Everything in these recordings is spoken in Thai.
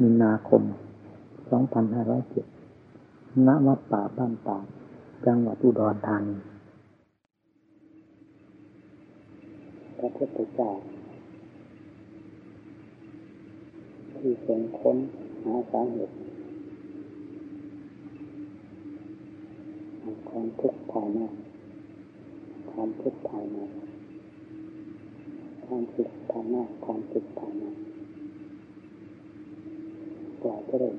มีนาคม 2507ณวัดป่าบ้านป่าจังหวัดอุดรธานีพระพุทธเจ้าที่ทรงค้นหาสาเหตุความทุกข์ภายในความทุกข์ภายในความสุขภายนอกความสุขภายใน กล่าวก็เลย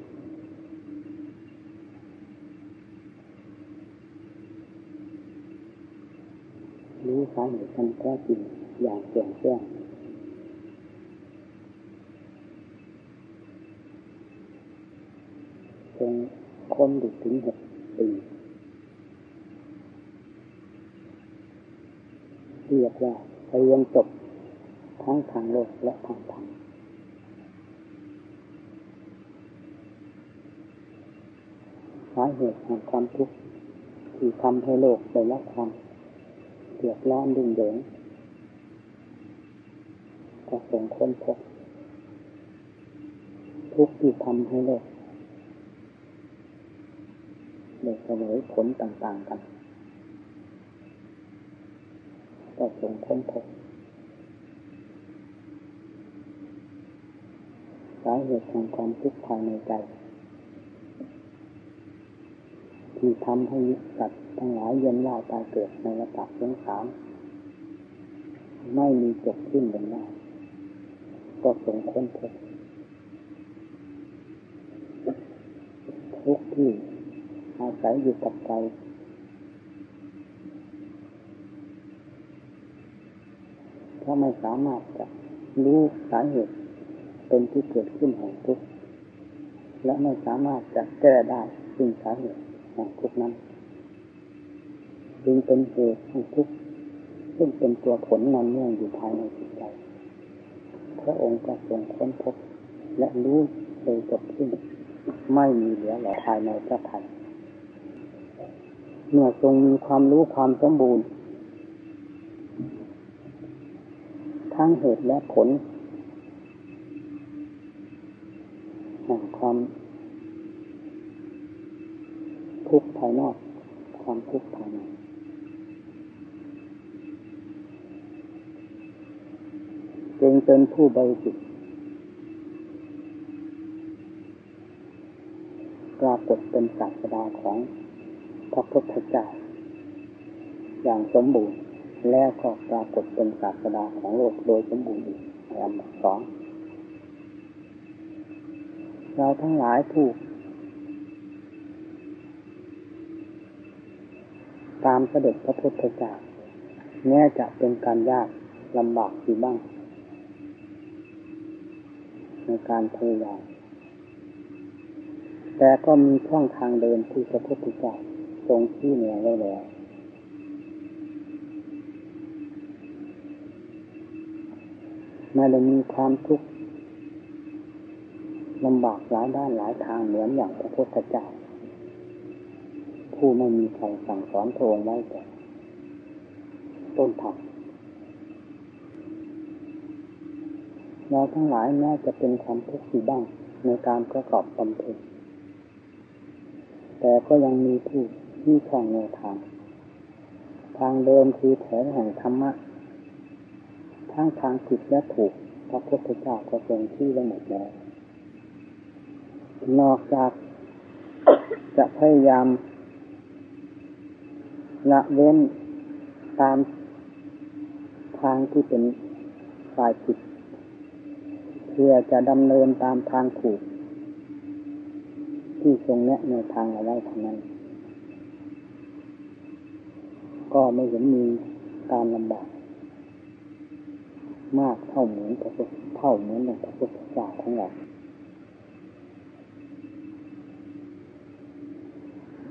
รู้สาเหตุกันแท้จริงอย่างเสียงแจ้งจงค้นดูถึงหกปีเรียกว่าเรียนจบทั้งทางโลกและทางธรรมสา เหตุแห่งความทุกข์ที่ทำให้โลกได้รับความเดือดร้อนดุ่งเดิงก็ส่งคนพบทุกข์ที่ทำให้โลกได้เสวยผลต่าง ๆ กัน ก็ส่งคนพบสาเหตุของความทุกข์ภายในใจ ที่ทำให้สัตว์ทั้งหลายเย็นว่าตายเกิดในระดับสงสารไม่มีจบขึ้นบนหน้ก็ส่งค้นพบทุกที่อาศัยอยู่กับใจเพราะไม่สามารถจะรู้สาเหตุเป็นที่เกิดขึ้นแห่งทุกข์และไม่สามารถจะแก้ได้ซึ่งสาเหตุ แห่งทุกนั้นจึงเป็นเหตุแห่งทุกข์ซึ่งเป็นตัวผลนำเนื่องอยู่ภายในจิตใจ พระองค์ก็ทรงค้นพบ และรู้โดยจบสิ้นไม่มีเหลือหลอภายในพระทัยเมื่อทรงมีความรู้ความสมบูรณ์ ทั้งเหตุและผลแห่งความ ทุกข์ภายนอก ความทุกข์ภายในจึงเป็นผู้บริสุทธิ์ปรากฏเป็นศาสดาของพระพุทธเจ้าอย่างสมบูรณ์ แล้วก็ปรากฏเป็นศาสดาของโลกโดยสมบูรณ์อีกในอันดับสองเราทั้งหลายผู้ตาม เสด็จพระพุทธเจ้าแม้จะเป็นการยากลำบากอยู่บ้าง ในการพยายามแต่ก็มีช่องทางเดินที่พระพุทธเจ้าทรงที่เหนือไว้แล้วไม่ได้มีความทุกข์ลำบากหลายด้านหลายทางเหมือนอย่างพระพุทธเจ้า ผู้ไม่มีใครสั่งสอนพระองไว้แต่ต้นทางเราทั้งหลายแม้จะเป็นความทุกข์อยู่บ้างในการประกอบบำเพ็ญแต่ก็ยังมีผู้ที่ช่องแนวทาง ทางเดินคือแถวแห่งธรรมะทั้งทางผิดและถูกพระพุทธเจ้าก็ทรงที่ไว้หมดแล้วนอกจากจะพยายาม ละเว้นตามทางที่เป็นฝ่ายผิดเพื่อจะดำเนินตามทางถูก ที่ทรงแนะในทางเอาไว้ทั้งนั้น ก็ไม่เห็นมีการลำบากมากเท่าเหมือนพระพุทธเท่าเหมือนอย่างพระพุทธเจ้าของเรา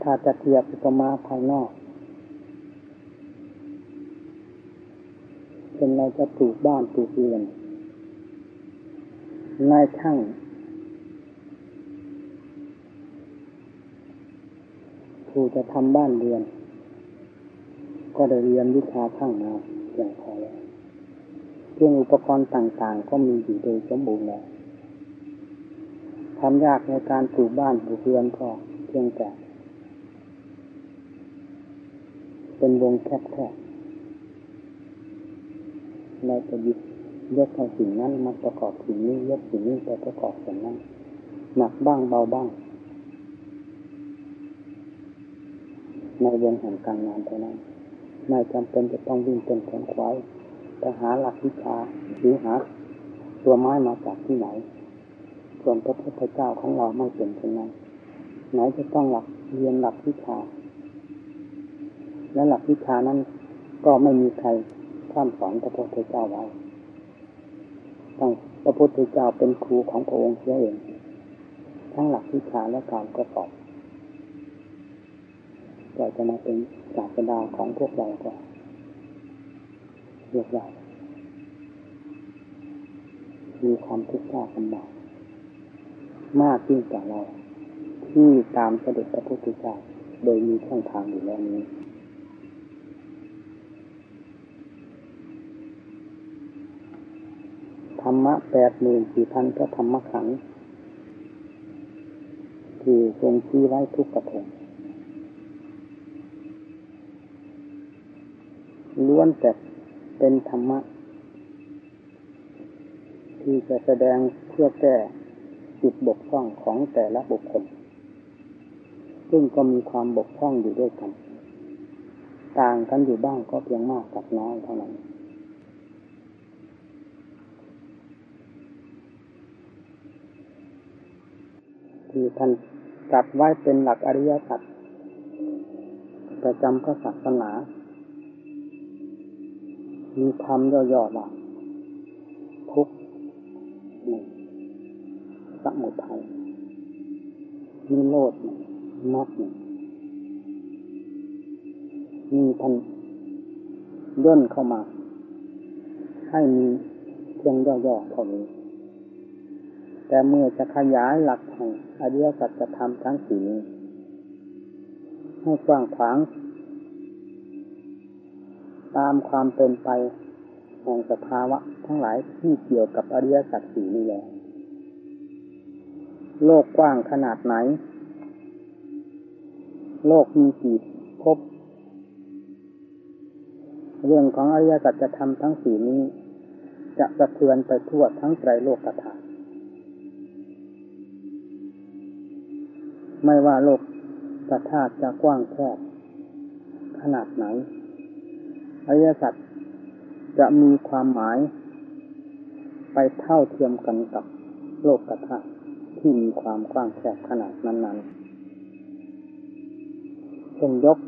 ถ้าจะเทียบอุปมาภายนอก เป็นเราจะปลูกบ้านปลูกเรือนนายช่างผู้จะทำบ้านเรือน ก็ได้เรียนวิชาช่างมาอย่างพอแล้วเครื่องอุปกรณ์ต่างๆ ก็มีอยู่โดยสมบูรณ์แล้วทความยากในการปลูกบ้านปลูกเรือนก็เพียงแต่เป็นวงแคบๆ เราจะยิบยกเอาสิ่งนั้นมาประกอบสิ่งนี้ยกสิ่งนี้ไปประกอบสิ่งนั้นหนักบ้างเบาบ้าง ในวงแห่งการงานเท่านั้นไม่จำเป็นจะต้องวิ่งเป็นแขนควายไปหาหลักวิชาหรือหาตัวไม้มาจากที่ไหน ส่วนพระพุทธเจ้าของเราไม่เป็นเช่นนั้น ไหนจะต้องหลักเรียนหลักวิชา และหลักวิชานั้นก็ไม่มีใคร ข้ามสอนพระพุทธเจ้าไว้ตั้งพระพุทธเจ้าเป็นครูของพระองค์เสียเอง ทั้งหลักวิชาและการประกอบก็จะมาเป็นศาสดาของพวกเราก็เรียกว่ามีความทุกข์ยากลำบากมากยิ่งกว่าเรา ที่ตามเสด็จพระพุทธเจ้าโดยมีช่องทางอยู่แล้วนี้ ธรรมะแปดหมื่นสี่พันพระธรรมขันธ์ที่ทรงชี้ไว้ทุกประทงล้วนแต่เป็นธรรมะ ที่จะแสดงเพื่อแก้จุดบกพร่องของแต่ละบุคคล ซึ่งก็มีความบกพร่องอยู่ด้วยกัน ต่างกันอยู่บ้างก็เพียงมากกับน้อยเท่านั้น ที่ท่านจัดไว้เป็นหลักอริยสัจประจำพระศาสนา มีคำย่อๆว่าทุกข์หนึ่งสมุทัยนิโรธหนึ่งมรรคหนึ่งมีท่านย่นเข้ามา ให้มีเพียงย่อๆเท่านี้ แต่เมื่อจะขยายหลักแห่งอริยสัจธรรมทั้งสี่นี้ให้กว้างขวาง ตามความเป็นไปแห่งสภาวะทั้งหลายที่เกี่ยวกับอริยสัจสี่นี้แล้วโลกกว้างขนาดไหน โลกมีกี่ภพเรื่องของอริยสัจธรรมทั้งสี่นี้ จะสะเทือนไปทั่วทั้งไตรโลกธาตุ ไม่ว่าโลกธาตุจะกว้างแคบขนาดไหนอริยสัจจะมีความหมาย ไปเท่าเทียมกันกับโลกธาตุที่มีความกว้างแคบขนาดนั้นๆต้องยก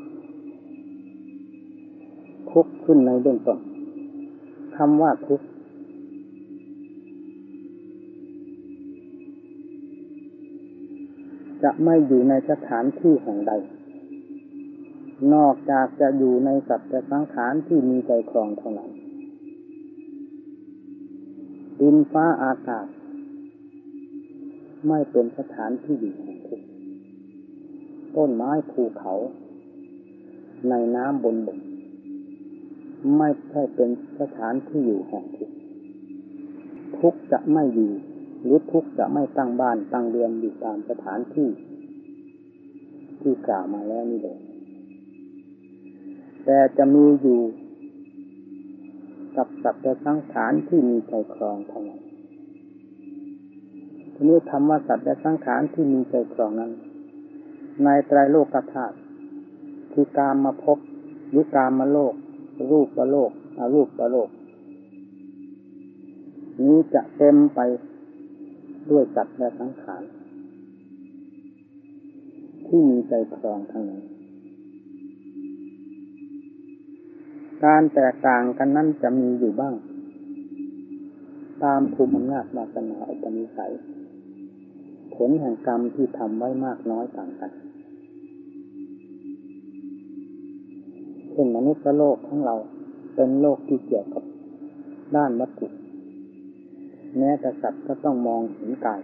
ทุกขึ้นในเบื้องต้นคำว่าทุกข จะไม่อยู่ในสถานที่แห่งใด นอกจากจะอยู่ในสัตว์สังขารที่มีใจครองเท่านั้นดินฟ้าอากาศ ไม่เป็นสถานที่อยู่แห่งทุกต้นไม้ภูเขา ในน้ำบนบกไม่ใช่เป็นสถานที่อยู่แห่งทุกทุกจะไม่อยู่ หรือทุกข์จะไม่ตั้งบ้านตั้งเรือนอยู่ตามสถานที่ ที่กล่าวมาแล้วนี่เลยแต่จะมีอยู่กับสัตว์สังขารที่มีใจครองเท่านั้นทีนี้คำว่าสัตว์และสังขารที่มีใจครองนั้น ในไตรโลกธาตุคือการมาพบหรือการมาโลก รูปประโลกอารูปประโลก นี้จะเต็มไป ด้วยสัตว์และสังขารที่มีใจครองทั้งนั้น การแตกต่างกันนั้นจะมีอยู่บ้าง ตามภูมิอำนาจวาสนาอุปนิสัย ผลแห่งกรรมที่ทำไว้มากน้อยต่างกันเช่นมนุษย์โลกของเราเป็นโลกที่เกี่ยวกับด้านวัตถุ แม้แต่สัตว์ก็ต้องมองเห็นกาย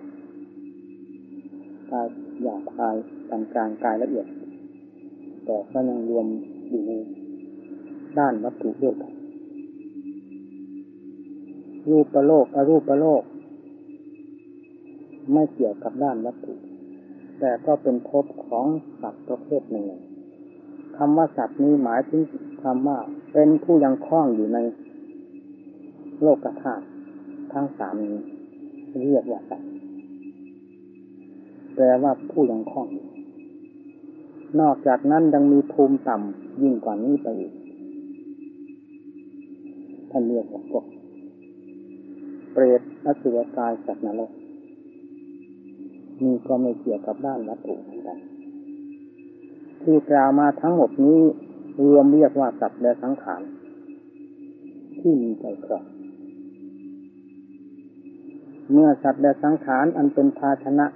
กายหยาบกายกลางกลางกายละเอียด แต่ก็ยังรวมอยู่ในด้านวัตถุด้วยกันรูปประโลกอรูปประโลก ไม่เกี่ยวกับด้านวัตถุ แต่ก็เป็นภพของสัตว์ประเภทหนึ่งคำว่าสัตว์นี้หมายถึงคำว่าเป็นผู้ยังคล้องอยู่ในโลกธาตุ ทั้งสามนี้เรียกว่าสัตว์แปลว่าผู้ยังคล้องอยู่นอกจากนั้นยังมีภูมิต่ำยิ่งกว่านี้ไปอีกท่านเรียกว่าพวกเปรตอสุรกายสัตว์นรกนี่ก็ไม่เกี่ยวกับด้านวัตถุเหมือนกัน ที่กล่าวมาทั้งหมดนี้รวมเรียกว่าสัตว์และสังขารที่มีใจครอง เมื่อสัตว์และสังขารอันเป็นภาชนะ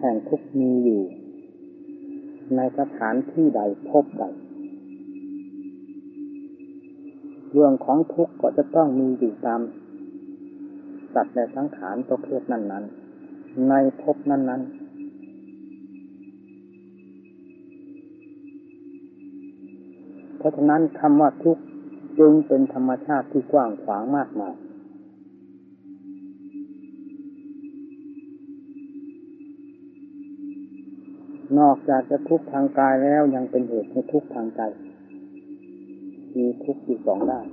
แห่งทุกมีอยู่ ในสถานที่ใดพบใด เรื่องของทุกข์ก็จะต้องมีอยู่ตามสัตว์และสังขารประเภทนั้น ๆ ในภพนั้น ๆเพราะฉะนั้นคำว่าทุกข์จึงเป็นธรรมชาติที่กว้างขวางมากมาย นอกจากจะทุกข์ทางกายแล้วยังเป็นเหตุให้ทุกข์ทางใจ มีทุกข์อยู่สองด้าน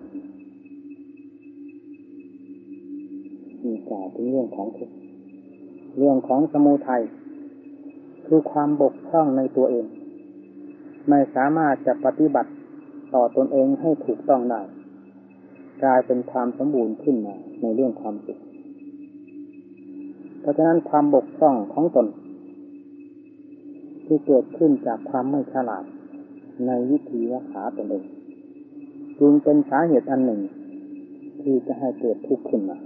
มีกล่าวถึงเรื่องของทุกข์เรื่องของสมุทัยคือความบกพร่องในตัวเอง ไม่สามารถจะปฏิบัติต่อตนเองให้ถูกต้องได้กลายเป็นความสมบูรณ์ขึ้นมาในเรื่องความสุข เพราะฉะนั้นความบกพร่องของตน ที่เกิดขึ้นจากความไม่ฉลาด ในวิธีรักษาตนเองจึงเป็นสาเหตุอันหนึ่ง ที่จะให้เกิดทุกข์ขึ้นมา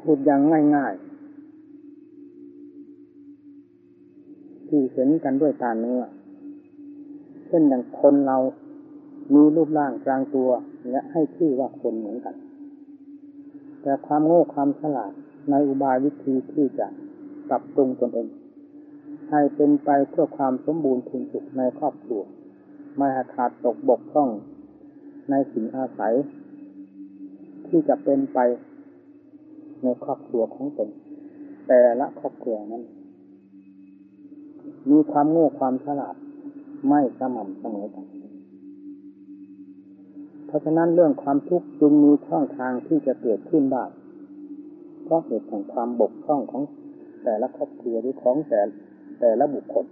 พูดอย่างง่ายๆ ที่เห็นกันด้วยตาเนื้อเช่นอย่างคนเรามีรูปร่างกลางตัว และให้ชื่อว่าคนเหมือนกัน แต่ความโง่ความฉลาด ในอุบายวิธีที่จะปรับปรุงตนเอง ให้เป็นไปเพื่อความสมบูรณ์พึงสุขในครอบครัว ไม่ขาดตกบกพร่องในสิ่งอาศัย ที่จะเป็นไปในครอบครัวของตน แต่ละครอบครัวนั้น มีความโง่ความฉลาดไม่สม่ำเสมอกัน เพราะฉะนั้นเรื่องความทุกข์จึงมีช่องทางที่จะเกิดขึ้นได้ ราะเหตุของความบกพร่องของแต่ละครอบครัวหรือของแต่แต่ละบุคคล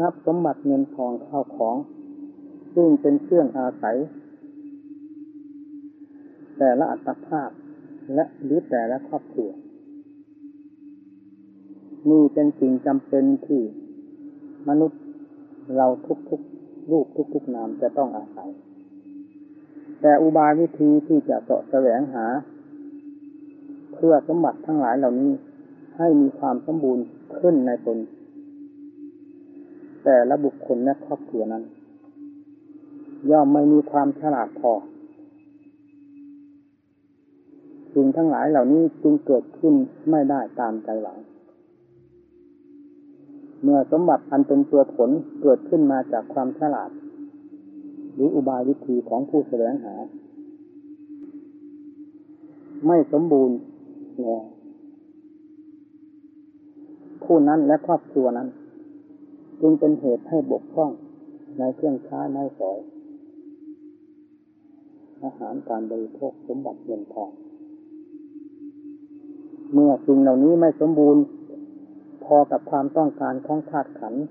นับสมบัติเงินทองข้าวของ ซึ่งเป็นเครื่องอาศัย แต่ละอัตภาพและหรือแต่ละครอบครัวนี่เป็นสิ่งจำเป็นที่มนุษย์เราทุกๆรูปทุกๆนามจะต้องอาศัย แต่อุบายวิธีที่จะเสาะแสวงหา เพื่อสมบัติทั้งหลายเหล่านี้ให้มีความสมบูรณ์ขึ้นในตน แต่ละบุคคลและครอบครัวนั้น ย่อมไม่มีความฉลาดพอสิ่งทั้งหลายเหล่านี้จึงเกิดขึ้นไม่ได้ตามใจหวัง เมื่อสมบัติอันเป็นตัวผลเกิดขึ้นมาจากความฉลาด หรืออุบายวิธีของผู้แสวงหา ไม่สมบูรณ์แล้วผู้นั้นและครอบครัวนั้น จึงเป็นเหตุให้บกพร่องในเครื่องใช้ไม้สอยอาหารการบริโภคสมบัติเงินทองเมื่อสิ่งเหล่านี้ไม่สมบูรณ์ พอกับความต้องการของธาตุขันธ์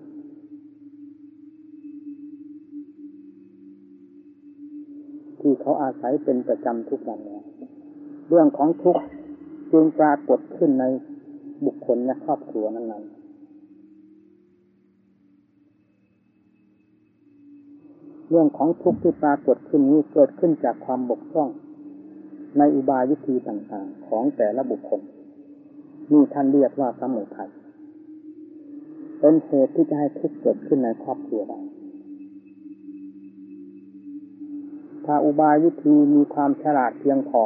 ที่เขาอาศัยเป็นประจำทุกวันนี้เรื่องของทุกข์จึงปรากฏขึ้นในบุคคลและครอบครัวนั้นๆ เรื่องของทุกข์ที่ปรากฏขึ้นนี้เกิดขึ้นจากความบกพร่อง ในอุบายวิธีต่างๆ ของแต่ละบุคคลนี่ท่านเรียกว่าสมุทัยเป็นเหตุที่จะให้ทุกข์เกิดขึ้นในครอบครัวได้ ถ้าอุบายวิธีมีความฉลาดเพียงพอ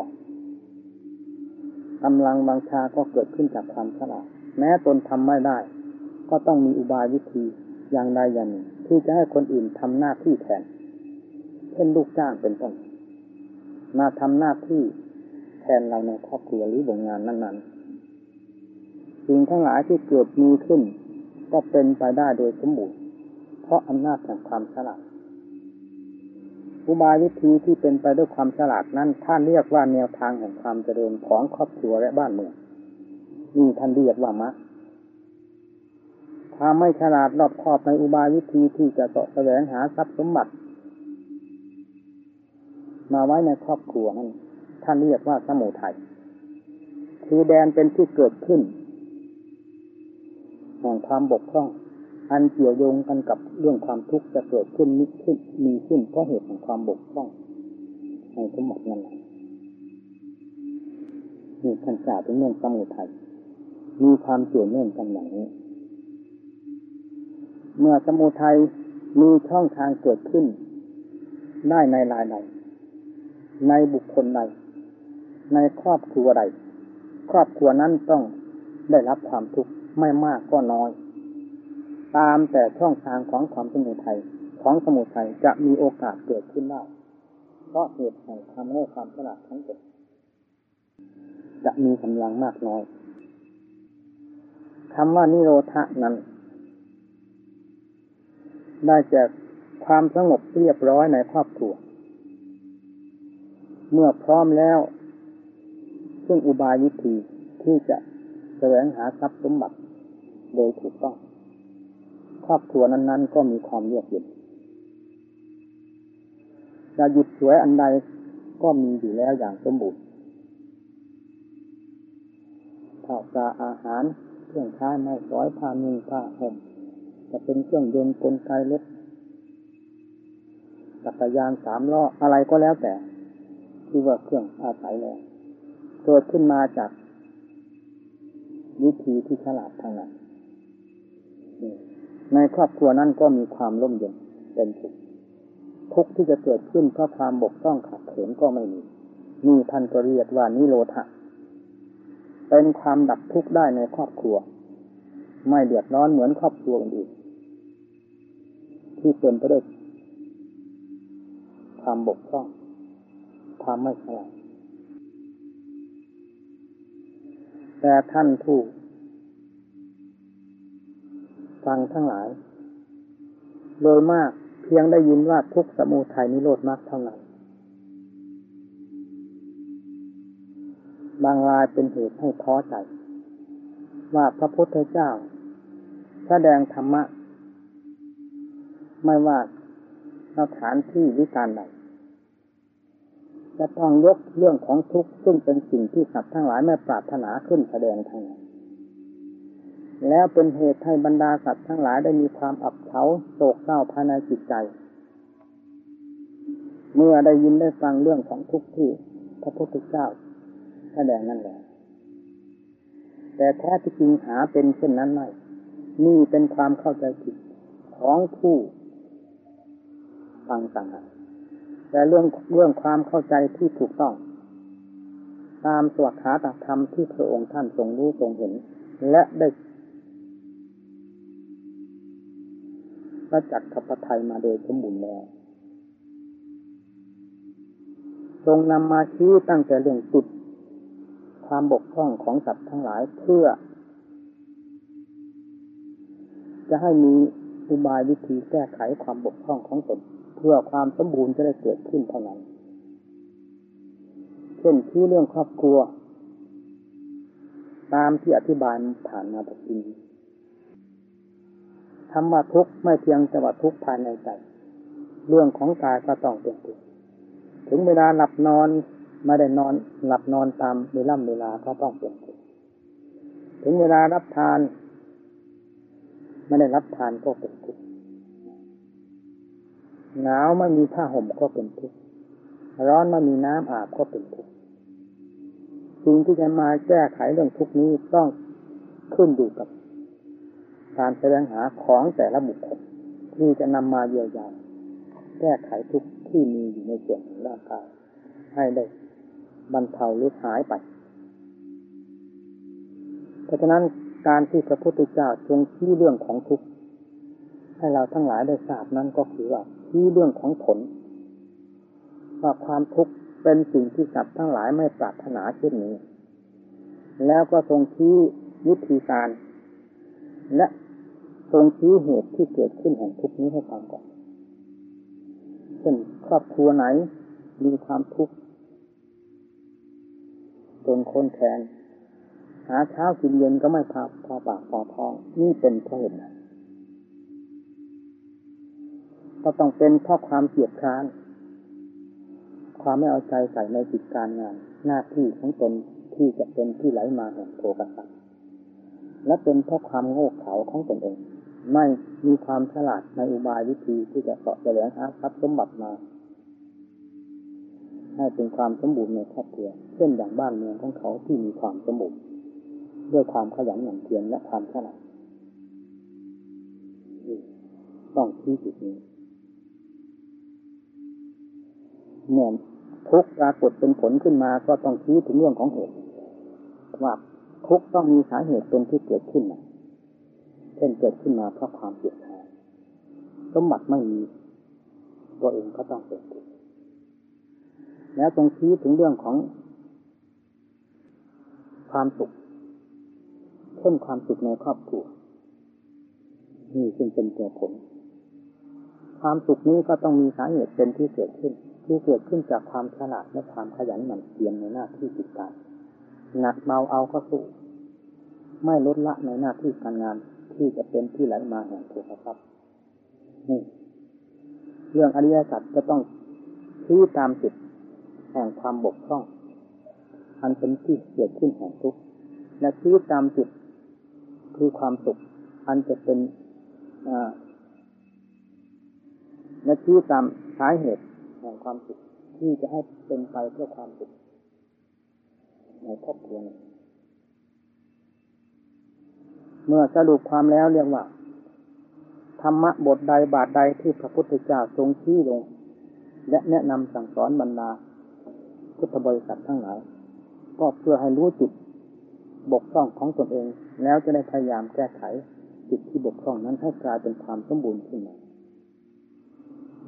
กำลังบังชาก็เกิดขึ้นจากความฉลาด แม้ตนทำไม่ได้ ก็ต้องมีอุบายวิธีอย่างใดอย่างหนึ่งที่จะให้คนอื่นทำหน้าที่แทน เช่นลูกจ้างเป็นต้น มาทำหน้าที่แทนเราในครอบครัวหรือวงงานนั้นๆสิ่งทั้งหลายที่เกิดมีขึ้น ก็เป็นไปได้โดยสมบูรณ์เพราะอำนาจแห่งความฉลาด อุบายวิธีที่เป็นไปด้วยความฉลาดนั้นท่านเรียกว่าแนวทางแห่งความเจริญของครอบครัวและบ้านเมืองนี่ท่านเรียกว่ามะถ้าไม่ฉลาดรอบคอบในอุบายวิธีที่จะสะแสวงหาทรัพย์สมบัติ มาไว้ในครอบครัวนั้นท่านเรียกว่าสมุทัยคือแดนเป็นที่เกิดขึ้นแห่งความบกพร่อง อันเกี่ยวโยงกันกับเรื่องความทุกข์จะเกิดขึ้นมีขึ้นมีขึ้นเพราะเหตุของความบกพร่องในสมบัตินั้นนี่ท่านกล่าวถึงเรื่องสมุทัยมีความเกี่ยวเนื่องกันอย่างนี้ เมื่อสมุทัยมีช่องทางเกิดขึ้น ได้ในรายใดในบุคคลใดในครอบครัวใดครอบครัวนั้นต้องได้รับความทุกข์ไม่มากก็น้อย ตามแต่ช่องทางของความสมุทัยของสมุทัยจะมีโอกาสเกิดขึ้นได้เพราะเหตุแห่งความโง่ความฉลาดทั้งหมดจะมีกำลังมากน้อยคำว่านิโรธะนั้น ได้จากความสงบเรียบร้อยในครอบครัว เมื่อพร้อมแล้ว ซึ่งอุบายวิธีที่จะแสวงหาทรัพย์สมบัติโดยถูกต้อง ครอบครัวนั้น ๆ ก็มีความเยือกเย็นจะหยุดสวยอันใดก็มีอยู่แล้วอย่างสมบูรณ์ข้าวปลาอาหาร เครื่องใช้ไม้สอยผ้านุ่งผ้าห่มจะเป็นเครื่องยนต์กลไกรถจักรยานสามล้ออะไรก็แล้วแต่ที่ว่าเครื่องอาศัยแล้วเกิดขึ้นมาจากวิธีที่ฉลาดทางนั้น ในครอบครัวนั้นก็มีความร่มเย็นเป็นสุขทุกที่จะเกิดขึ้นเพราะความบกพร่องขัดเขินก็ไม่มีนี่ท่านก็เรียกว่านิโรธะเป็นความดับทุกข์ได้ในครอบครัว ไม่เดือดร้อนเหมือนครอบครัวอื่นที่เป็นไปด้วยความบกพร่องความไม่ฉลาดแต่ท่านผู้ ฟังทั้งหลาย โดยมากเพียงได้ยินว่าทุกสมุทัยนิโรธมากเท่านั้น บางรายเป็นเหตุให้ท้อใจ ว่าพระพุทธเจ้า แสดงธรรมะ ไม่ว่าสถานที่วิการใดจะต้องยกเรื่องของทุกข์ซึ่งเป็นสิ่งที่สัตว์ทั้งหลายไม่ปรารถนาขึ้นแสดงทางนั้น แล้วเป็นเหตุให้บรรดาสัตว์ทั้งหลายได้มีความอับเฉาโศกเศร้าภายในจิตใจ เมื่อได้ยินได้ฟังเรื่องของทุกข์ที่พระพุทธเจ้าแสดงนั่นแหละ แต่แท้ที่จริงหาเป็นเช่นนั้นไม่ นี่เป็นความเข้าใจผิดของผู้ฟังต่างแต่เรื่องเรื่องความเข้าใจที่ถูกต้อง ตามสวขาตธรรมที่พระองค์ท่านทรงรู้ทรงเห็น และได้ ประจักขัพระไทยมาโดยสมบูรณ์แล้วทรงนำมาชี้ตั้งแต่เรื่องจุดความบกพร่องของสัตว์ทั้งหลายเพื่อ จะให้มีอุบายวิธีแก้ไขความบกพร่องของตนเพื่อความสมบูรณ์จะได้เกิดขึ้นเท่านั้นเช่นที่เรื่องครอบครัว ตามที่อธิบายผ่านมาตะกี้ คำว่าทุกข์ไม่เพียงแต่ว่าทุกข์ภายในใจ เรื่องของกายก็ต้องเป็นทุกข์ถึงเวลาหลับนอนไม่ได้นอนหลับนอนตามเวลาเวลาก็ต้องเป็นทุกข์ถึงเวลารับทานไม่ได้รับทานก็เป็นทุกข์หนาวไม่มีผ้าห่มก็เป็นทุกข์ร้อนไม่มีน้ำอาบก็เป็นทุกข์สิ่งที่จะมาแก้ไขเรื่องทุกข์นี้ต้องขึ้นอยู่กับ การแสดงหาของแต่ละบุคคลที่จะนำมาเยียวยาแก้ไขทุกที่มีอยู่ในส่วนของร่างกายให้ได้บรรเทาหรือหายไป เพราะฉะนั้นการที่พระพุทธเจ้าทรงชี้เรื่องของทุกข์ให้เราทั้งหลายได้ทราบนั้นก็คือว่าชี้เรื่องของผลว่าความทุกข์เป็นสิ่งที่สัตว์ทั้งหลายไม่ปรารถนาเช่นนี้ แล้วก็ทรงชี้วิธีการ และ ทรงชี้เหตุที่เกิดขึ้นแห่งทุกข์นี้ให้ฟังก่อนเช่นครอบครัวไหนมีความทุกข์จนคนแขนหาเช้ากินเย็นก็ไม่พอพอปากพอท้อง นี่เป็นเพราะเหตุไหนก็ต้องเป็นเพราะความเกียดคร้าน ความไม่เอาใจใส่ในกิจการงาน หน้าที่ของตนที่จะเป็นที่ไหลมาแห่งโภกทรัพย์และเป็นเพราะความโง่เขลาของตนเอง ไม่มีความฉลาดในอุบายวิธีที่จะเสาะแสวงหาทรัพย์สมบัติมา ให้เป็นความสมบูรณ์ในครอบครัวเช่นอย่างบ้านเมืองของเขาที่มีความสมบูรณ์ด้วยความขยันหมั่นเพียรและความฉลาดต้องที่จุดนี้เมื่อทุกปรากฏเป็นผลขึ้นมาก็ต้องชี้ถึงเรื่องของเหตุว่าทุกต้องมีสาเหตุเป็นที่เกิดขึ้นมา เช่นเกิดขึ้นมาเพราะความเกลียดชังสมบัติไม่มีตัวเองก็ต้องเป็นทุกข์แล้วตรงชี้ถึงเรื่องของ ความสุขเช่นความสุขในครอบครัวนี่ซึ่งเป็นตัวผล ความสุขนี้ก็ต้องมีสาเหตุเป็นที่เกิดขึ้น ที่เกิดขึ้นจากความฉลาดและความขยันหมั่นเพียรในหน้าที่กิจการหนักเมาเอาก็สู้ ไม่ลดละในหน้าที่การงาน ที่จะเป็นที่ไหลมาแห่งโภคทรัพย์นี่เรื่องอริยสัจจะต้องชี้ตามจุดแห่งความบกพร่อง อันเป็นที่เกิดขึ้นแห่งทุกข์และชี้ตามจุดคือความสุข อันจะเป็นและชี้ตามสาเหตุแห่งความสุขที่จะให้เป็นไปเพื่อความสุขในครอบครัว เมื่อสรุปความแล้วเรียกว่า ธรรมะบทใดบาทใดที่พระพุทธเจ้าทรงชี้ลง และแนะนำสั่งสอนบรรดาพุทธบริษัททั้งหลาย ก็เพื่อให้รู้จุดบกพร่องของตนเอง แล้วจะได้พยายามแก้ไขจุดที่บกพร่องนั้นให้กลายเป็นความสมบูรณ์ขึ้นมา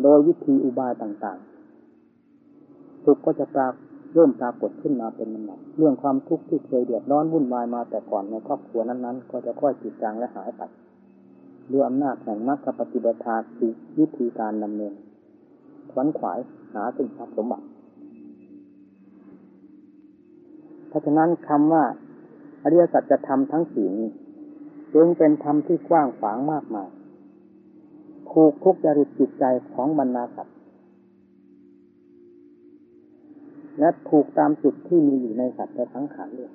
โดยวิธีอุบายต่างๆทุกก็จะปราก เริ่มปรากฏขึ้นมาเป็นลำดับเรื่องความทุกข์ที่เคยเดือดร้อนวุ่นวายมาแต่ก่อนในครอบครัวนั้นๆ ก็จะค่อยจิดจางและหายไปด้วยอำนาจแห่งมรรคปฏิบัติคือวิธีการดำเนินขวนขวายหาสิ่งทรัพย์สมบัติเพราะฉะนั้นคำว่าอริยสัจจะทำทั้งสี่นี้จึงเป็นธรรมที่กว้างขวางมากมายผูกทุกจริตจิตใจของบรรดาสัตว์ และถูกตามจุดที่มีอยู่ในสัตว์และทั้งขันด้วย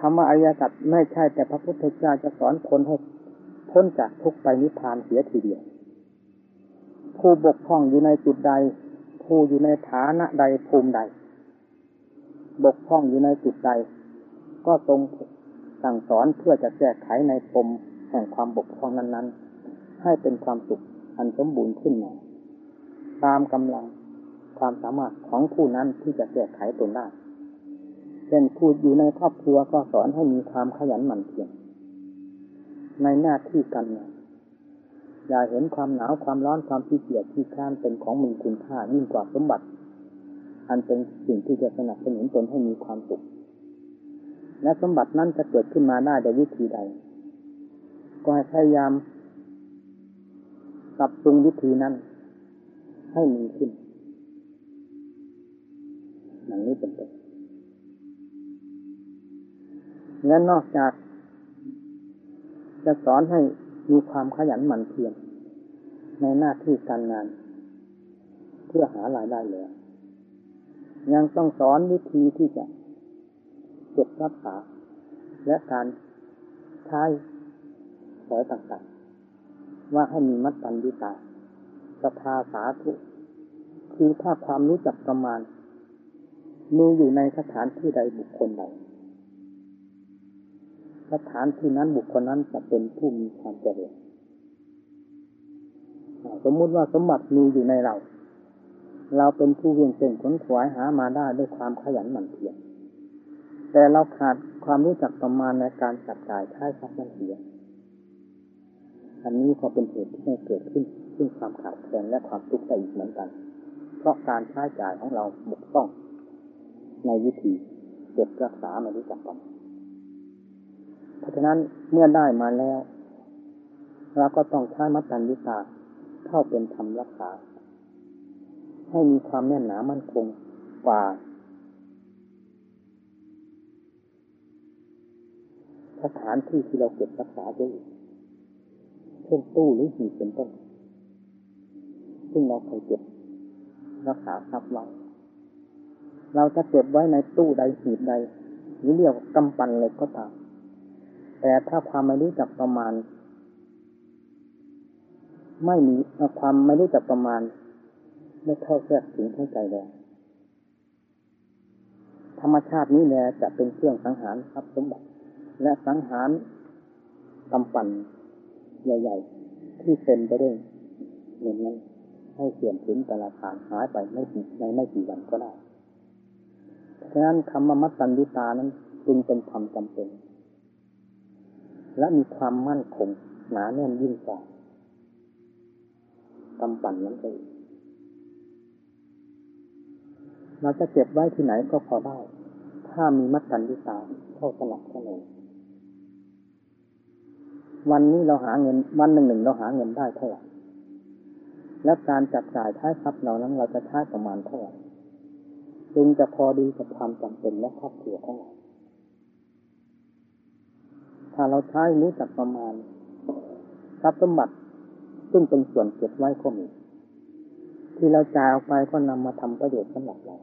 คำว่าอริยสัจไม่ใช่แต่พระพุทธเจ้าจะสอนคนให้พ้นจากทุกไปนิพพานเสียทีเดียว ผู้บกพร่องอยู่ในจุดใด ผู้อยู่ในฐานะใดภูมิใด บกพร่องอยู่ในจุดใด ก็ตรงสั่งสอนเพื่อจะแก้ไขในปมแห่งความบกพร่องนั้น ๆ ให้เป็นความสุขอันสมบูรณ์ขึ้นมา ตามกำลังความสามารถของผู้นั้นที่จะแก้ไขตนได้เช่นผู้อยู่ในครอบครัวก็สอนให้มีความขยันหมั่นเพียรในหน้าที่การงานอย่าเห็นความหนาวความร้อนความขี้เกียจที่ข้านเป็นของมีคุณค่ายิ่งกว่าสมบัติ อันเป็นสิ่งที่จะสนับสนุนตนให้มีความสุข และสมบัตินั้นจะเกิดขึ้นมาได้โดยวิธีใด ก็ให้พยายามปรับปรุงวิธีนั้น ให้มีขึ้นอย่างนี้เป็นต้นและนนอกจาก จะสอนให้มีความขยันหมั่นเพียรในหน้าที่การงาน เพื่อหารายได้แล้วยังต้องสอนวิธีที่จะเก็บรักษา และการใช้สอยต่างๆ ว่าให้มีมัดตันดิตา ศรัทธาสาธุคือถ้าความรู้จักประมาณมีอยู่ในสถานที่ใดบุคคลใดสถานที่นั้นบุคคลนั้นจะเป็นผู้มีความเจริญสมมุติว่าสมบัติมีอยู่ในเรา เราเป็นผู้เวียงเส้นขนขวายหามาได้ด้วยความขยันหมั่นเพียรแต่เราขาดความรู้จักประมาณในการจับจ่ายใช้ทรัพย์นั้นเสียอันนี้ก็เป็นเหตุที่ให้เกิดขึ้น ซึ่งความขาดแคลนและความทุกข์ได้อีกเหมือนกัน เพราะการใช้จ่ายของเราบกพร่อง ในวิธีเก็บรักษาไม่รู้จักกันเพราะฉะนั้นเมื่อได้มาแล้ว เราก็ต้องใช้มัตตัญญตาเข้าเป็นธรรมรักษา ให้มีความแน่นหนามั่นคงกว่าสถานที่ที่เราเก็บรักษาไว้เช่นตู้หรือหีบเป็นต้น ซึ่งเราเคยเก็บรักษาทรัพย์ไว้เราจะเก็บไว้ในตู้ใดหีบใดหรือเรียกกำปั้นเลยก็ตามแต่ถ้าความไม่รู้จักประมาณ ไม่มีความไม่รู้จักประมาณไม่เข้าแทรกถึงทั้งใจแล้วธรรมชาตินี้แหละจะเป็นเครื่องสังหารทรัพย์สมบัติ และสังหารกำปั่นใหญ่ ๆ ที่เป็นไปด้วยเงินนั้น ให้เสื่อมถึงแต่ละทานหายไปไม่กี่ในไม่กี่วันก็ได้ฉะนั้นคำมัตตัญญตานั้นจึงเป็นความจำเป็น และมีความมั่นคงหนาแน่นยิ่งกว่ากำปั่นนั้นเองเราจะเก็บไว้ที่ไหนก็พอได้ ถ้ามีมัตตัญญตาเข้าสลับกันเลยวันนี้เราหาเงิน วันหนึ่งหนึ่งเราหาเงินได้เท่าไหร่ และการจับจ่ายใช้ทรัพย์เรานั้นเราจะใช้ประมาณเท่าไหร่จึงจะพอดีกับความจำเป็นและครอบครัวของเรา ถ้าเราใช้รู้จักประมาณทรัพย์สมบัติซึ่งเป็นส่วนเก็บไว้ก็มี ที่เราจ่ายออกไปก็นำมาทำประโยชน์สำหรับเรา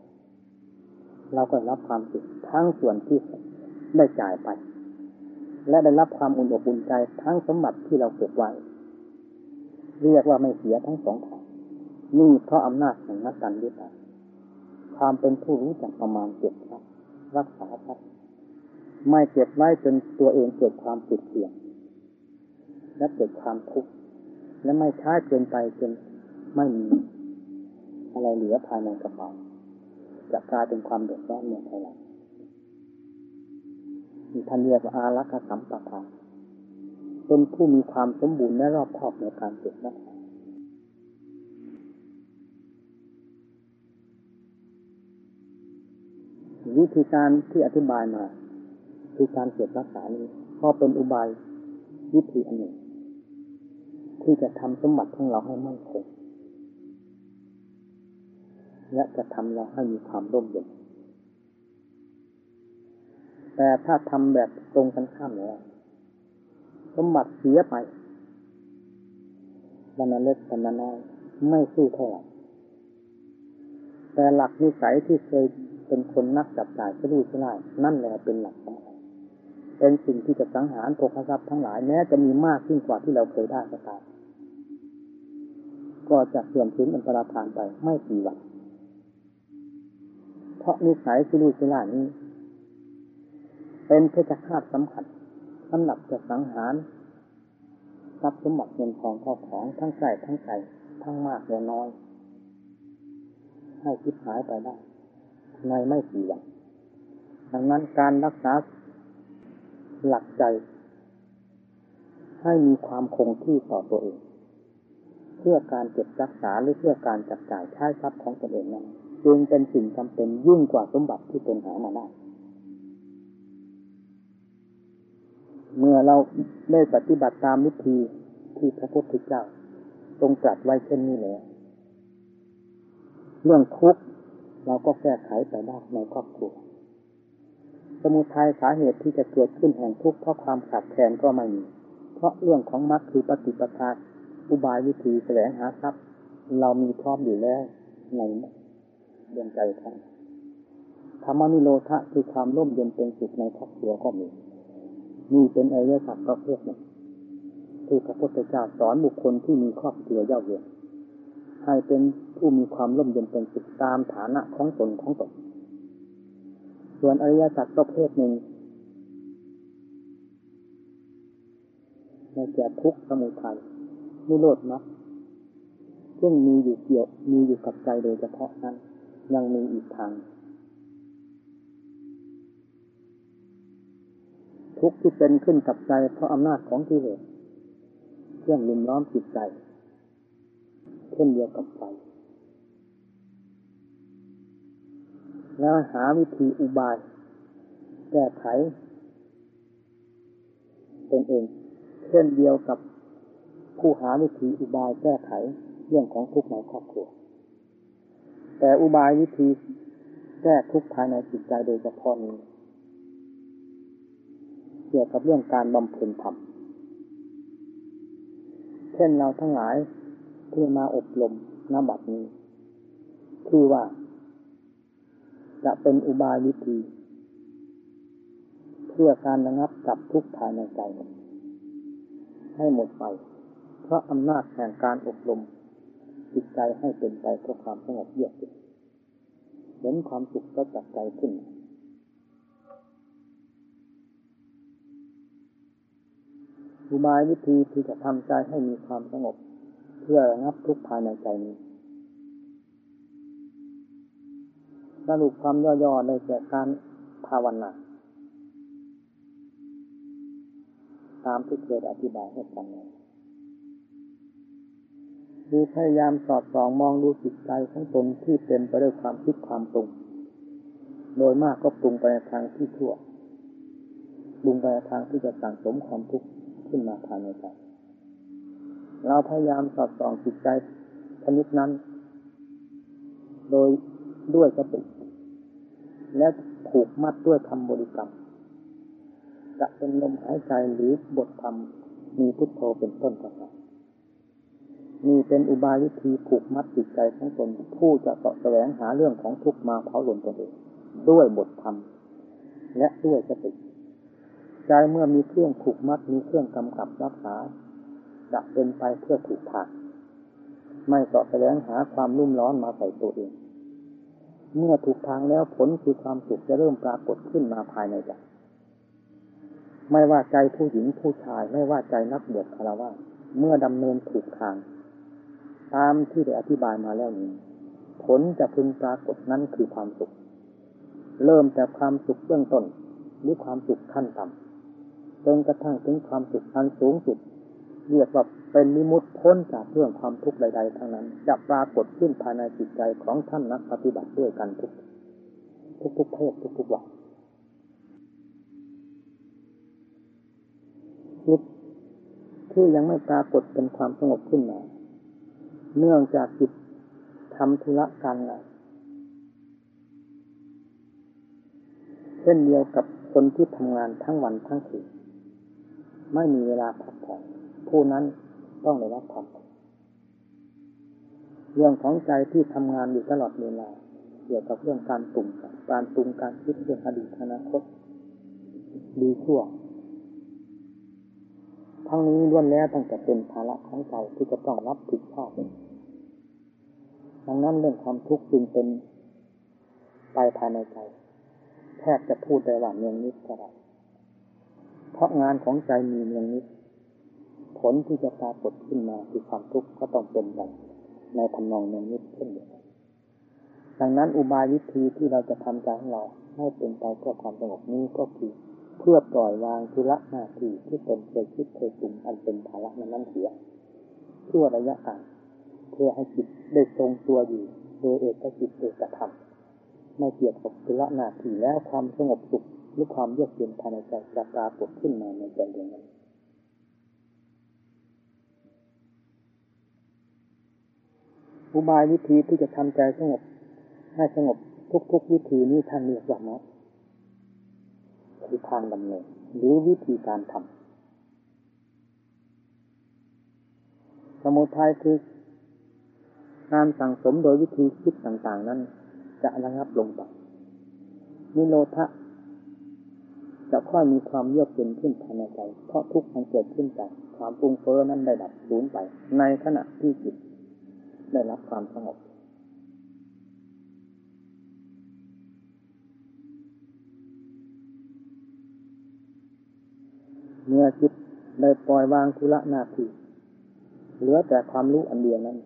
เราก็รับความสุขทั้งส่วนที่ได้จ่ายไป และได้รับความอุ่นอกอุ่นใจทั้งสมบัติที่เราเก็บไว้ เรียกว่าไม่เสียทั้งสองทางนี่เพราะอำนาจแห่งนักการยึดตาความเป็นผู้รู้จักประมาณเก็บทรัพย์รักษาทรัพย์ไม่เก็บไว้จนตัวเองเกิดความติดเสี่ยงและเกิดความทุกข์และไม่ใช้เกินไปจนไม่มีอะไรเหลือภายในกระเป๋าจะกลายเป็นความเดือดร้อนในภายหลังมีท่านเรียกว่าอารักษสัมปทาน เป็นผู้มีความสมบูรณ์และรอบคอบในการเก็บรักวิธีการที่อธิบายมา คือการเก็บรักษานี้ก็เป็นอุบายวิธีอันหนึ่ง ที่จะทำสมบัติของเราให้มั่นคงและจะทำเราให้มีความร่มเย็นแต่ถ้าทำแบบตรงกันข้ามแล้ว สมบัติเสียไปบรรเล็กบรรน้อยไม่สู้เท่าไหร่แต่หลักนิสัยที่เคยเป็นคนนักจับจ่ายก็รู้ใช่ไหมนั่นแหละเป็นหลักสำคัญเป็นสิ่งที่จะสังหารโภคทรัพย์ทั้งหลายแม้จะมีมากขึ้นกว่าที่เราเคยได้ก็ตามก็จะเสื่อมสูญอันตรธานไปไม่กี่วันเพราะนิสัยที่รู้ใช่ไหมนี้ เป็นเพชฌฆาตสำคัญ สำหรับจะสังหารทรัพย์สมบัติเงินทองเข้าของทั้งใกล้ทั้งไกลทั้งมากและน้อย ให้คิดหายไปได้ ในไม่กี่วันดังนั้นการรักษาหลักใจ ให้มีความคงที่ต่อตัวเอง เพื่อการเก็บรักษาหรือเพื่อการจัดจ่ายใช้ทรัพย์ของตนเองนั้นจึงเป็นสิ่งจำเป็นยิ่งกว่าสมบัติที่ตนหามาได้ เมื่อเราได้ปฏิบัติตามวิธีที่พระพุทธเจ้าทรงตรัสไว้เช่นนี้แล้วเรื่องทุกข์เราก็แก้ไขไปได้ในครอบครัวสมุทัยสาเหตุที่จะเกิดขึ้นแห่งทุกข์เพราะความขาดแคลนก็ไม่มี เพราะเรื่องของมรรคคือปฏิปทาอุบายวิธีแสวงหาทรัพย์ เรามีพร้อมอยู่แล้วในดวงใจท่านธรรมนิโรธะคือความร่มเย็นเป็นสุขในครอบครัวก็มี นี่เป็นอริยสัจประเภทหนึ่งที่พระพุทธเจ้าสอนบุคคลที่มีครอบครัวเย่าเยียให้เป็นผู้มีความร่มเย็นเป็นสุขตามฐานะของตนของตน ส่วนอริยสัจประเภทหนึ่งในแก่ทุกสมุทัยนิโรธมรรคซึ่งมีอยู่เกี่ยวมีอยู่กับใจโดยเฉพาะนั้น ยังมีอีกทาง ทุกข์ที่เป็นขึ้นกับใจเพราะอำนาจของกิเลสเครื่องลุมล้อมจิตใจเช่นเดียวกับไฟแล้วหาวิธีอุบาย แก้ไขตนเอง เช่นเดียวกับผู้หาวิธีอุบายแก้ไขเรื่องของทุกข์ในครอบครัว แต่อุบายวิธีแก้ทุกข์ภายในจิตใจโดยเฉพาะนี้ เกี่ยวกับเรื่องการบำเพ็ญธรรม เช่นเราทั้งหลายที่มาอบรมนบัดนี้ คือว่า จะเป็นอุบายวิธี เพื่อการระงับกับทุกข์ภายในใจ ให้หมดไป เพราะอำนาจแห่งการอบรมจิตใจให้เป็นไปเพื่อความสงบเยือกเย็นเห็นความสุขก็จับใจขึ้น อุบายวิธีที่จะทำใจให้มีความสงบ เพื่อระงับทุกภายในใจนี้สรุปความย่อๆในแก่การภาวนาตามที่เคยอธิบายให้ฟังแล้วดูพยายามสอดส่องมองดูจิตใจของตนที่เต็มไปด้วยความคิดความปรุง โดยมากก็ปรุงไปในทางที่ชั่วปรุงไปในทางที่จะสั่งสมความทุกข์ ขึ้นมาภายในใจเราพยายามสอดส่องจิตใจชนิดนั้น โดยด้วยสติและผูกมัดด้วยคำบริกรรม จะเป็นลมหายใจหรือบทธรรมมีพุทโธเป็นต้นก็ตามมีเป็นอุบายวิธีผูกมัดจิตใจของตนผู้จะเสาะแสวงหาเรื่องของทุกมาเผาหล่นตนเองด้วยบทธรรม และด้วยสติ ใจเมื่อมีเครื่องผูกมัดมีเครื่องกำกับรักษาจะเป็นไปเพื่อถูกทางไม่เสาะแสวงหาความรุ่มร้อนมาใส่ตัวเอง เมื่อถูกทางแล้วผลคือความสุขจะเริ่มปรากฏขึ้นมาภายในใจไม่ว่าใจผู้หญิงผู้ชาย ไม่ว่าใจนักบวชคารวะเมื่อดำเนินถูกทาง ตามที่ได้อธิบายมาแล้วนี้ ผลจะพึงปรากฏนั้นคือความสุข เริ่มแต่ความสุขเบื้องต้นหรือความสุขขั้นต่ำ จนกระทั่งถึงความสุขอันสูงสุด เรียกว่าเป็นมิมุติพ้นจากเรื่องความทุกข์ใด ๆทั้งนั้น จะปรากฏขึ้นภายในจิตใจของท่านนักปฏิบัติด้วยกันทุกทุกๆเพศทุกๆวันจิตที่ยังไม่ปรากฏเป็นความสงบขึ้นมาเนื่องจากจิตทำธุระการงานเช่นเดียวกับคนที่ทำงานทั้งวันทั้งคืน ไม่มีเวลาพักผ่อนผู้นั้นต้องได้รับความเรื่องของใจที่ทำงานอยู่ตลอดเวลาเกี่ยวกับเรื่องการตุ่งการตุงการคิดเรื่องอดีตอนาคตดีชั่วทั้งนี้ล้วนแล้วตั้งแต่เป็นภาระของใจที่จะต้องรับผิดชอบดังนั้นเรื่องความทุกข์จึงเป็นไปภายในใจ แทบจะพูดได้ว่าเนืองนิดก็ได้ เพราะงานของใจมีเนืองนิดผลที่จะปรากฏขึ้นมาคือความทุกข์ก็ต้องเป็นไปในทำนองเนืองนิดเช่นเดียวกันดังนั้นอุบายวิธีที่เราจะทำใจของเราให้เป็นไปเพื่อความสงบนี้ก็คือเพื่อปล่อยวางธุระหน้าที่ที่ตนเคยคิดเคยปรุงอันเป็นภาระนั้นนั้นเสียชั่วระยะการเพื่อให้จิตได้ทรงตัวอยู่โดยเอกจิตเอกธรรมไม่เกี่ยวกับธุระหน้าที่แล้วความสงบสุข รือความเยือกเย็นภายในใจจะปรากฏขึ้นมาในใจดวงนั้นอุบายวิธีที่จะทำใจสงบ ให้สงบทุกๆวิธีนี้ท่านเรียกว่ามรรคคือทางดำเนินหรือวิธีการทำสมุทัยคือการสั่งสมโดยวิธีคิดต่างๆ นั้น จะระงับลงไปนิโรธะ จะค่อยมีความเยือกเย็นขึ้นภายในใจ เพราะทุกข์มันเกิดขึ้นจากความปรุงเฟ้อนั้นได้ดับสูญไป ในขณะที่จิตได้รับความสงบ เมื่อจิตได้ปล่อยวางธุระหน้าที่เหลือแต่ความรู้อันเดียวนั้น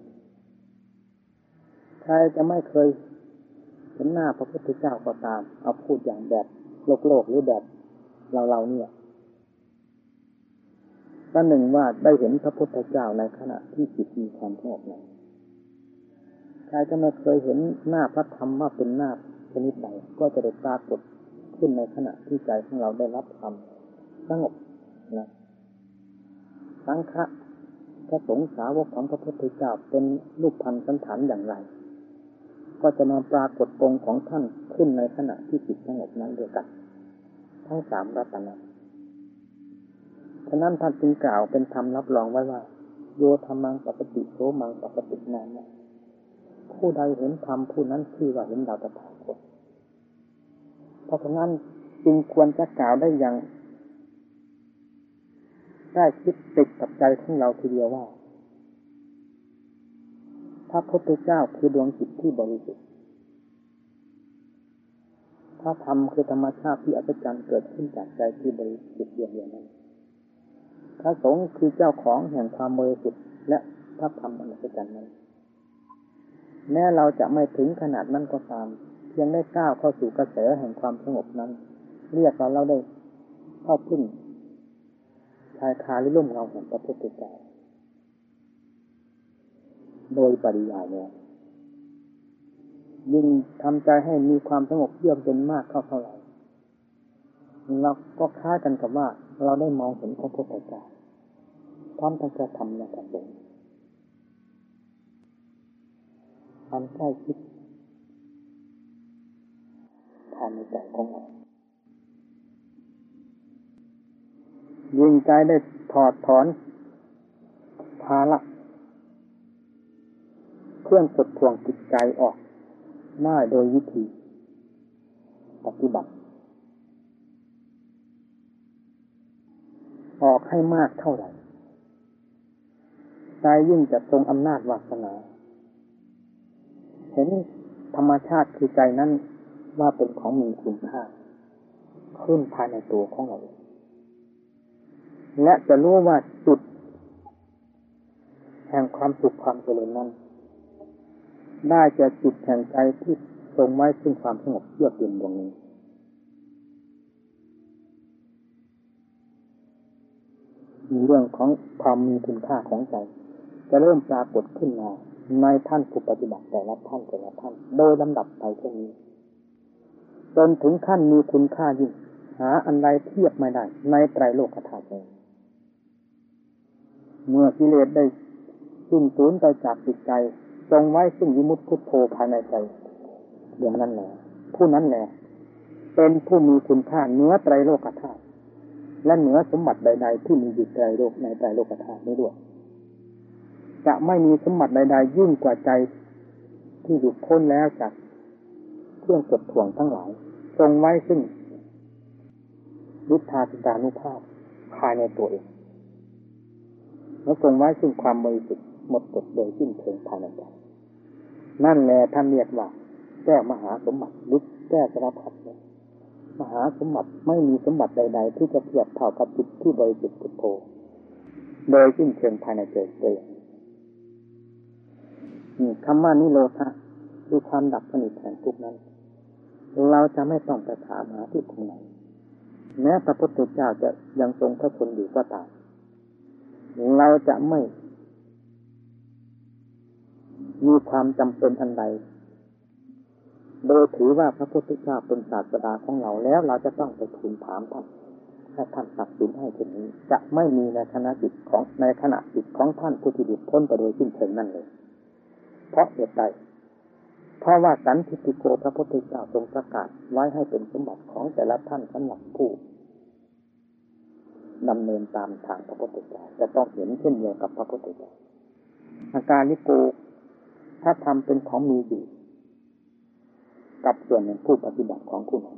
ใครจะไม่เคยเห็นหน้าพระพุทธเจ้าก็ตาม เอาพูดอย่างแบบโลกโลกหรือแบบ เราเราเนี่ยก็หนึ่งว่าได้เห็นพระพุทธเจ้าในขณะที่จิตมีความสงบนั้นรจะไม่เคยเห็นหน้าพระธรรมว่าเป็นหน้าชนิดใดก็จะได้ปรากฏขึ้นในขณะที่ใจของเราได้รับความสงบนะสังฆะพระสงฆ์สาวกของพระพุทธเจ้าเป็นรูปพันธ์สันฐานอย่างไร ก็จะมาปรากฏตรงของท่านขึ้นในขณะที่จิตสงบนั้นเดียวกัน ทั้งสามรัตนะฉะนั้นท่านจึงกล่าวเป็นธรรมรับรองไว้ว่า โยธรรมังปกติโสมังปกตินานะผู้ใดเห็นธรรมผู้นั้นชื่อว่าเห็นดาวตถาคตเพราะฉะนั้นจึงควรจะกล่าวได้อย่างได้คิดติดกับใจของเราทีเดียวว่าพระพุทธเจ้าคือดวงจิตที่บริสุทธิ์ พระธรรมคือธรรมชาติที่อัศจรรย์เกิดขึ้นจากใจที่บริสุทธิ์เดียวนั้น พระสงฆ์คือเจ้าของแห่งความบริสุทธิ์และพระธรรมอันอัศจรรย์นั้น แม้เราจะไม่ถึงขนาดนั้นก็ตาม เพียงได้ก้าวเข้าสู่กระแสแห่งความสงบนั้น เรียกว่าเราได้เข้าพึ่งชายคาหรือร่มเงาของพระพุทธเจ้าโดยปริยายเนี่ย ยิ่งทำใจให้มีความสงบเยือกเย็นมากเข้าเท่าไหร่เราก็คล้ายกันกับว่า เราได้มองเห็นพระพุทธเจ้าพร้อมทั้งจะทำและประสงค์ความใกล้ชิดภายในใจของเรายิ่งใจได้ถอดถอนภาระเครื่องกดทวงจิตใจออก ได้โดยวิธีปฏิบัติ ออกให้มากเท่าไหร่ใจยิ่งจะทรงอำนาจวาสนา เห็นธรรมชาติคือใจนั้นว่าเป็นของมีคุณค่าขึ้นภายในตัวของเรา และจะรู้ว่าจุด แห่งความสุขความเจริญนั้น ได้จะจิตแห่งใจที่ทรงไว้ซึ่งความสงบเยือกเย็นดวงนี้ มีเรื่องของความมีคุณค่าของใจ จะเริ่มปรากฏขึ้นมาในท่านผู้ปฏิบัติแต่ละท่านแต่ละท่าน โดยลำดับไปเช่นนี้จนถึงขั้นมีคุณค่ายิ่งหาอันใดเทียบไม่ได้ในไตรโลกธาตุเลยเมื่อกิเลสได้สิ้นสูญไปจากจิตใจ ทรงไว้ซึ่งวิมุตติพุทโธภายในใจเรื่องนั้นแหละผู้นั้นแหละเป็นผู้มีคุณค่าเนื้อไตรโลกธาตุและเหนือสมบัติใด ๆ ที่มีอยู่ในโลกในไตรโลกธาตุนี้ด้วยจะไม่มีสมบัติใด ๆ ยิ่งกว่าใจที่หลุดพ้นแล้วจากเครื่องกดถ่วงทั้งหลาย ทรงไว้ซึ่งรุทธาสิตานุภาพภายในตัวเองแล้วทรงไว้ซึ่งความบริสุทธิ์หมดกดโดยสิ้นเชิงภายในใจ นั่นแหละท่านเรียกว่าแก้มหาสมบัติลุกแก้สารพัดเนี่ยมหาสมบัติไม่มีสมบัติใด ๆ ที่จะเทียบเท่ากับจิตที่บริสุทธิ์พุทโธโดยสิ้นเชิงภายในใจตเลยคำว่านิโรธาคือความดับสนิทแห่งทุกนั้น เราจะไม่ต้องไปถามหาที่ตรงไหนแม้พระพุทธเจ้าจะยังทรงพระชนอยู่ก็ตามเราจะไม่ มีความจำเป็นอันใด โดยถือว่าพระพุทธเจ้าเป็นศาสดาของเราแล้วเราจะต้องไปทูลถามท่านให้ท่านตัดสินให้เช่นนี้ จะไม่มีในขณะจิตของในขณะจิตของท่านผู้ที่หลุดพ้นไปโดยสิ้นเชิงนั่นเลย เพราะเหตุใดเพราะว่าสันติโกพระพุทธเจ้าทรงประกาศไว้ให้เป็นสมบัติของแต่ละท่านสำหรับผู้ดำเนินตามทางพระพุทธเจ้าจะต้องเห็นเช่นเดียวกับพระพุทธเจ้าอาการนิโก ถ้าทำเป็นของมีอยู่กับส่วนหนึ่งผู้ปฏิบัติของผู้นั้น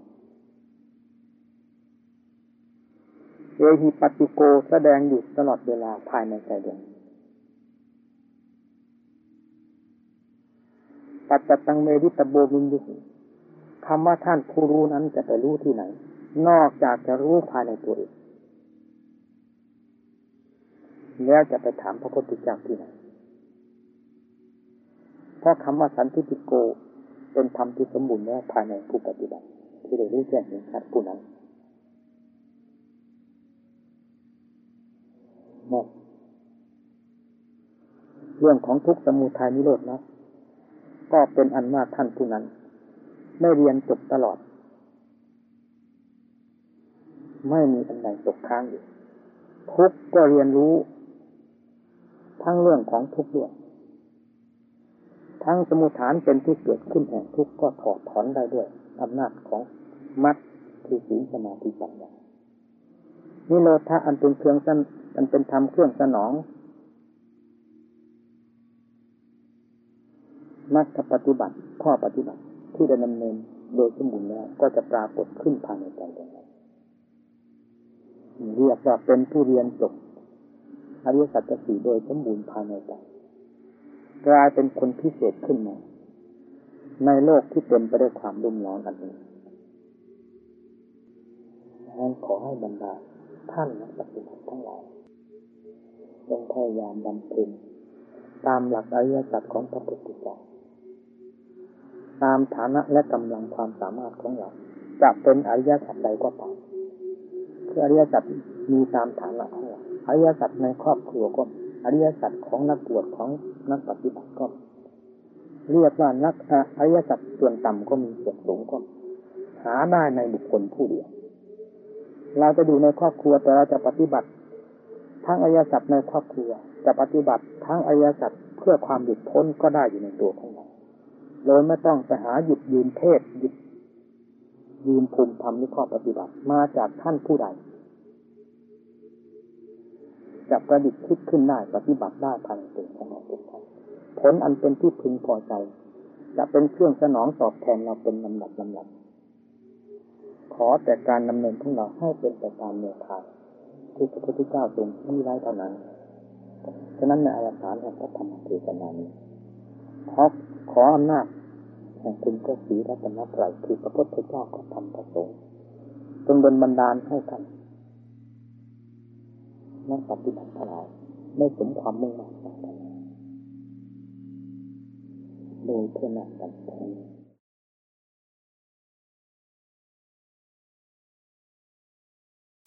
เอหิปฏิโกแสดงอยู่ตลอดเวลาภายในใจเดียวปัจจตังเมวิตโบมินยุคำว่าท่านผู้รู้นั้นจะไปรู้ที่ไหน นอกจากจะรู้ภายในตัวเองแล้วจะไปถามพระพุทธเจ้าที่ไหน ราะคำว่าสันติติโก เป็นธรรมที่สมบูรณ์แล้วภายในผู้ปฏิบัติ ที่ได้รู้แจ้งเห็นชัดผู้นั้นหมดเรื่องของทุกสมุทัยนิโรธนะ ก็เป็นอันว่าท่านผู้นั้นได้เรียนจบตลอด ไม่มีอันใดตกค้างอยู่ทุกก็เรียนรู้ ทั้งเรื่องของทุกเรื่อง ทั้งสมุทฐานเป็นที่เกิดขึ้นแห่งทุกข์ก็ถอดถอนได้ด้วยอำนาจของมัดคือศีลสมาธิปัญญานิโรธาอันเป็นเครื่องสันอันเป็นธรรมเครื่องสนองนักปฏิบัติข้อปฏิบัติที่ได้ดำเนินโดยสมบูรณ์แล้วก็จะปรากฏขึ้นภายในใจเองเรียกว่าเป็นผู้เรียนจบอริยสัจสี่โดยสมบูรณ์ภายในใจ กลายเป็นคนพิเศษขึ้นมา ในโลกที่เต็มไปด้วยความรุ่มร้อนอันนี้ดังนั้นขอให้บรรดาท่านนักปฏิบัติทั้งหลายจงพยายามบำเพ็ญตามหลักอริยสัจของพระพุทธเจ้าตามฐานะและกำลังความสามารถของเรา จะเป็นอริยสัจใดก็ตามคืออริยสัจมีตามฐานะของเราอริยสัจในครอบครัวก็ อริยสัจของนักบวชของนักปฏิบัติก็เรียกว่านักอริยสัจส่วนต่ำก็มีส่วนสูงก็หาได้ในบุคคลผู้เดียว เราจะดูในครอบครัวแต่เราจะปฏิบัติ ทั้งอริยสัจในครอบครัว จะปฏิบัติทั้งอริยสัจเพื่อความหยุดพ้นก็ได้อยู่ในตัวของเราโดยไม่ต้องไปหาหยุดยืนเทศหยุดยืนภูมิธรรมในข้อปฏิบัติมาจากท่านผู้ใด จะประดิษฐ์คิดขึ้นได้ปฏิบัติได้ภายในตัวของเราทุกท่านผลอันเป็นที่พึงพอใจ จะเป็นเครื่องสนองตอบแทนเราเป็นลำดับลำดับขอแต่การดำเนินของเราให้เป็นไปตามแนวทางที่พระพุทธเจ้าทรงที่ไว้เท่านั้นฉะนั้นในอวสานแห่งพระธรรมเทศนานี้ขอขออำนาจแห่งคุณพระศรีรัตนตรัยคือพระพุทธเจ้าก็ทำประสงค์จงดลบันดาลให้ท่าน นักปฏิบัติทั้งหลายไม่สมความมุ่งหมั่นโดยเพื่อนักกันแทน